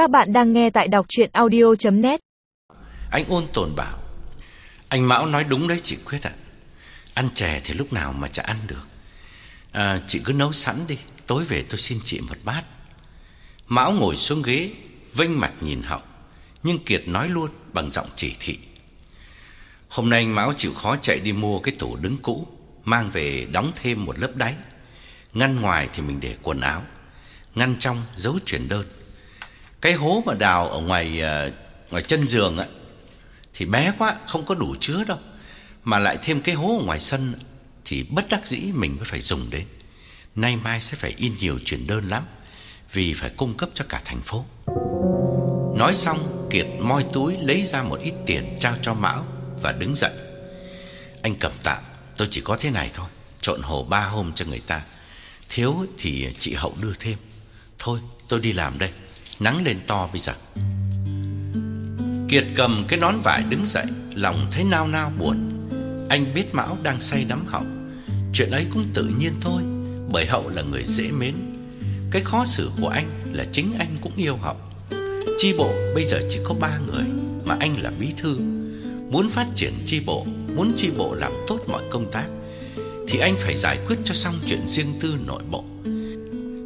Các bạn đang nghe tại đọc chuyện audio.net Anh ôn tồn bảo Anh Mão nói đúng đấy chị Quyết ạ. Ăn chè thì lúc nào mà chả ăn được. À, Chị cứ nấu sẵn đi Tối về tôi xin chị một bát. Mão ngồi xuống ghế Vênh mặt nhìn Hậu Nhưng Kiệt nói luôn bằng giọng chỉ thị. Hôm nay anh Mão chịu khó chạy đi mua cái tủ đứng cũ Mang về đóng thêm một lớp đáy. Ngăn ngoài thì mình để quần áo Ngăn trong giấu chuyển đơn. Cái hố mà đào ở ngoài ờ, ngoài chân giường á, Thì bé quá, không có đủ chứa đâu. Mà lại thêm cái hố ở ngoài sân Thì bất đắc dĩ mình mới phải dùng đến. Nay mai sẽ phải in nhiều chuyển đơn lắm, Vì phải cung cấp cho cả thành phố. Nói xong, Kiệt moi túi lấy ra một ít tiền trao cho Mão Và đứng dậy. Anh cầm tạm, Tôi chỉ có thế này thôi, Trộn hồ ba hôm cho người ta. Thiếu thì chị Hậu đưa thêm. Thôi, tôi đi làm đây. Nắng lên to bây giờ. Kiệt cầm cái nón vải đứng dậy, Lòng thấy nao nao buồn. Anh biết Mão đang say đắm Hậu. Chuyện ấy cũng tự nhiên thôi, Bởi Hậu là người dễ mến. Cái khó xử của anh là chính anh cũng yêu Hậu. Chi bộ bây giờ chỉ có ba người Mà anh là bí thư. Muốn phát triển chi bộ, Muốn chi bộ làm tốt mọi công tác, Thì anh phải giải quyết cho xong chuyện riêng tư nội bộ.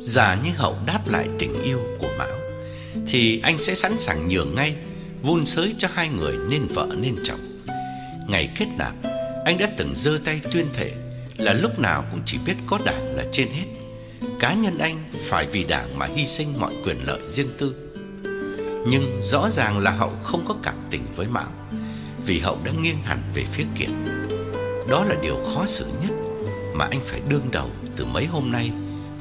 Giả như Hậu đáp lại tình yêu của Mão. Thì anh sẽ sẵn sàng nhường ngay Vun sới cho hai người nên vợ nên chồng. Ngày kết nạp Anh đã từng giơ tay tuyên thệ Là lúc nào cũng chỉ biết có đảng là trên hết. Cá nhân anh phải vì đảng mà hy sinh mọi quyền lợi riêng tư. Nhưng rõ ràng là Hậu không có cảm tình với mạo, Vì Hậu đã nghiêng hẳn về phía Kiệt Đó là điều khó xử nhất Mà anh phải đương đầu từ mấy hôm nay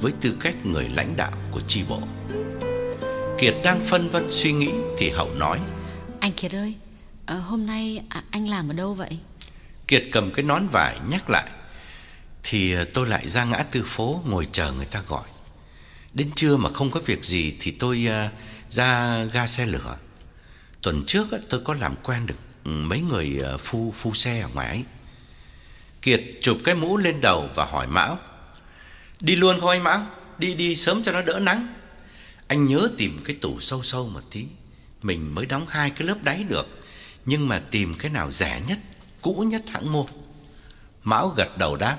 Với tư cách người lãnh đạo của chi bộ. Kiệt đang phân vân suy nghĩ Thì Hậu nói Anh Kiệt ơi, ờ, hôm nay à, anh làm ở đâu vậy? Kiệt cầm cái nón vải nhắc lại Thì tôi lại ra ngã tư phố ngồi chờ người ta gọi. Đến trưa mà không có việc gì Thì tôi uh, ra ga xe lửa. Tuần trước tôi có làm quen được mấy người phu phu xe ở ngoài ấy. Kiệt chụp cái mũ lên đầu và hỏi Mão Đi luôn không anh Mão? Đi đi sớm cho nó đỡ nắng Anh nhớ tìm cái tủ sâu sâu một tí. Mình mới đóng hai cái lớp đáy được. Nhưng mà tìm cái nào rẻ nhất Cũ nhất hãng mua. Mão gật đầu đáp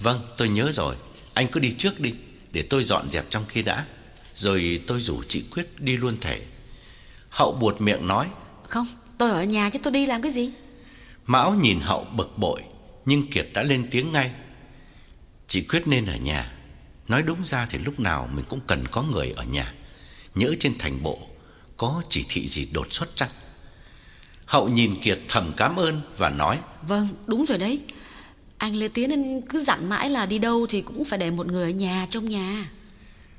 Vâng tôi nhớ rồi. Anh cứ đi trước đi Để tôi dọn dẹp trong khi đã. Rồi tôi rủ chị Quyết đi luôn thể Hậu buột miệng nói Không, tôi ở nhà chứ tôi đi làm cái gì? Mão nhìn Hậu bực bội Nhưng Kiệt đã lên tiếng ngay. Chị Quyết nên ở nhà. Nói đúng ra thì lúc nào mình cũng cần có người ở nhà Nhớ trên thành bộ Có chỉ thị gì đột xuất chăng? Hậu nhìn Kiệt thầm cảm ơn và nói Vâng, đúng rồi đấy. Anh Lê Tiến anh cứ dặn mãi là đi đâu Thì cũng phải để một người ở nhà, trong nhà.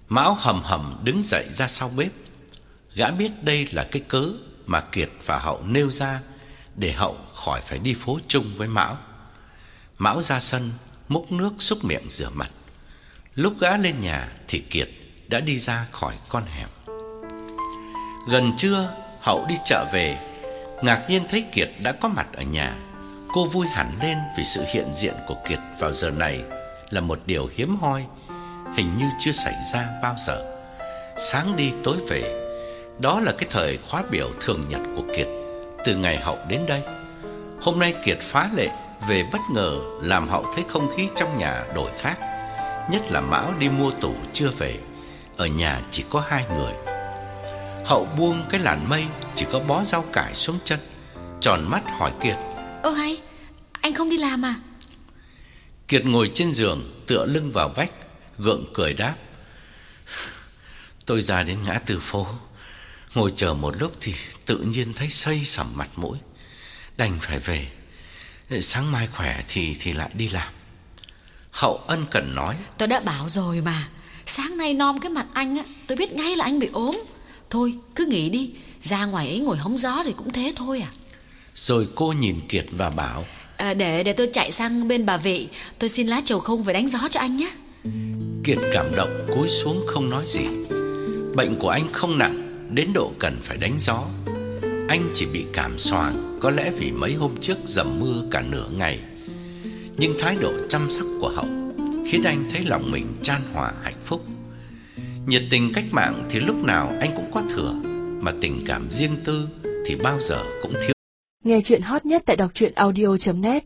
Mão hầm hầm đứng dậy ra sau bếp. Gã biết đây là cái cớ Mà Kiệt và Hậu nêu ra Để Hậu khỏi phải đi phố chung với Mão. Mão ra sân Múc nước xúc miệng rửa mặt. Lúc gã lên nhà Thì Kiệt đã đi ra khỏi con hẻm Gần trưa, Hậu đi chợ về. Ngạc nhiên thấy Kiệt đã có mặt ở nhà. Cô vui hẳn lên vì sự hiện diện của Kiệt vào giờ này Là một điều hiếm hoi, Hình như chưa xảy ra bao giờ. Sáng đi tối về, Đó là cái thời khóa biểu thường nhật của Kiệt Từ ngày Hậu đến đây. Hôm nay Kiệt phá lệ về bất ngờ Làm Hậu thấy không khí trong nhà đổi khác, Nhất là Mão đi mua tủ chưa về. Ở nhà chỉ có hai người. Hậu buông cái làn mây Chỉ có bó rau cải xuống chân. Tròn mắt hỏi Kiệt. Ơ hay, anh không đi làm à? Kiệt ngồi trên giường Tựa lưng vào vách Gượng cười đáp. Tôi ra đến ngã tư phố Ngồi chờ một lúc thì tự nhiên thấy xây sầm mặt mũi. Đành phải về. Sáng mai khỏe thì thì lại đi làm. Hậu ân cần nói. Tôi đã bảo rồi mà. Sáng nay nom cái mặt anh á Tôi biết ngay là anh bị ốm Thôi cứ nghỉ đi. Ra ngoài ấy ngồi hóng gió thì cũng thế thôi à. Rồi cô nhìn Kiệt và bảo à, Để để tôi chạy sang bên bà vị Tôi xin lá trầu không về đánh gió cho anh nhé. Kiệt cảm động cúi xuống không nói gì. Bệnh của anh không nặng Đến độ cần phải đánh gió. Anh chỉ bị cảm xoàng Có lẽ vì mấy hôm trước dầm mưa cả nửa ngày. Nhưng thái độ chăm sóc của Hậu Khiến anh thấy lòng mình chan hòa hạnh phúc Nhiệt tình cách mạng thì lúc nào anh cũng quá thừa, mà tình cảm riêng tư thì bao giờ cũng thiếu. Nghe chuyện hot nhất tại đọc truyện audio.net